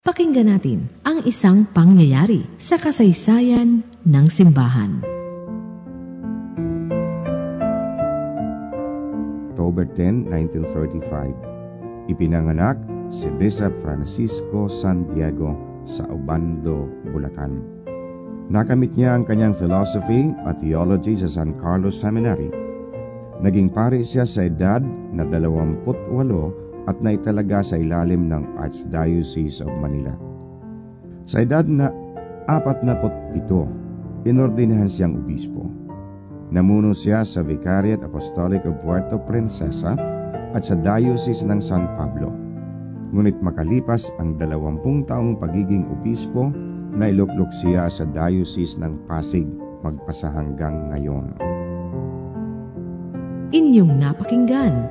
Pakinggan natin ang isang pangyayari sa kasaysayan ng simbahan. October 10, 1935. Ipinanganak si Bishop Francisco Santiago sa Obando, Bulacan. Nakamit niya ang kanyang philosophy at theology sa San Carlos Seminary. Naging pare siya sa edad na 28 at naitalaga sa ilalim ng Archdiocese of Manila. Sa edad na 47, inordinahan siyang obispo. Namuno siya sa Vicariate Apostolic of Puerto Princesa at sa Diocese ng San Pablo. Ngunit makalipas ang dalawampung taong pagiging obispo, nailuklok siya sa Diocese ng Pasig magpasa hanggang ngayon. Inyong napakinggan